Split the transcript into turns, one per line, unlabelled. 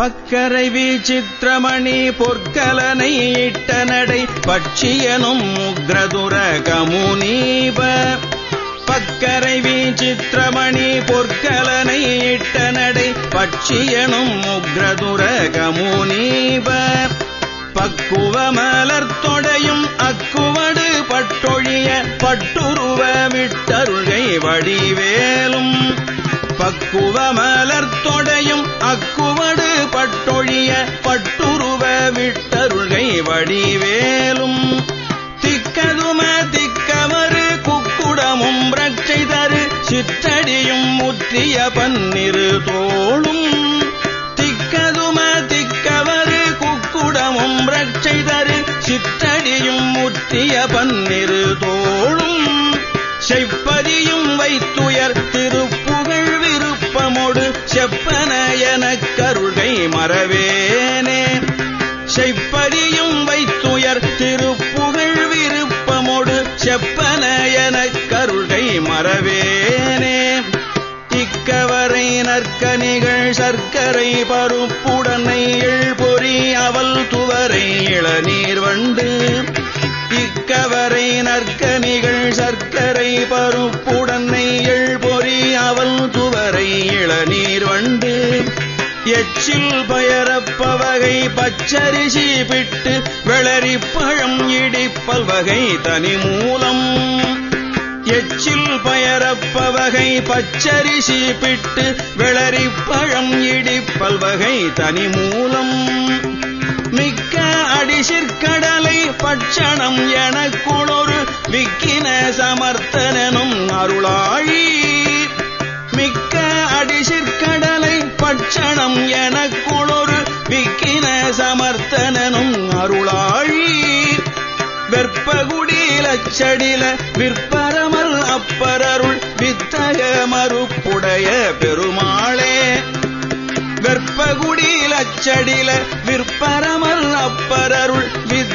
பக்கரை வீச்சித்திரமணி பொற்கலனை இட்ட நடை பட்சியனும் உக்ரதுர கமுனீப பக்கரை வீச்சித்திரமணி பொற்கலனை இட்ட நடை பட்சியனும் உக்ரதுர கமுனீப பக்குவ மலர்த்தொடையும் அக்குவடு பட்டொழிய பட்டுருவ விட்டருகை வடிவேலும். பக்குவ மலர்த்தொடையும் வடிவேலும் திக்கதும திக்கவரு குக்குடமும் ரட்சை தரு சிற்றடியும் முற்றிய பன்னிரு தோளும் திக்கதும திக்கவரு குக்குடமும் ரட்சை தரு சிற்றடியும் முற்றிய பன்னிரு தோளும் செப்பதியும் வைத்துயர் திருப்புகழ் விருப்பமோடு செப்பன எனக் கருள்கை மறவேனே. செப்பதியும் செப்பன எனக் கருள்கை மறவேனே. இக்கவரை நற்கனிகள் சர்க்கரை பருப்புடனை பொறி அவல் துவரை இளநீர் வண்டு. இக்கவரை நற்கனிகள் சர்க்கரை பருப்புடனை பொறி அவல் துவரை இளநீர் வண்டு. எச்சில் பயரப்பவகை பச்சரிசி பிட்டு வெளரிப்பழம் இடிப்பல் வகை தனிமூ பச்சரிசி பிட்டு விளரி பழம் இடி பல்வகை தனி மூலம். மிக்க அடிசிற்கடலை பட்சணம் எனக்குளொரு விக்கின சமர்த்தனும் அருளாழி. மிக்க அடிசிற்கடலை பட்சணம் எனக்குளொரு விக்கின சமர்த்தனும் அருளாழி. வெப்பகுடி லச்சடில விற்பரம வித்தக மறுப்புடைய பெருமாளே வெற்பகுடியில் லச்சடில விற்பரமல் அப்பரருள் வித்தக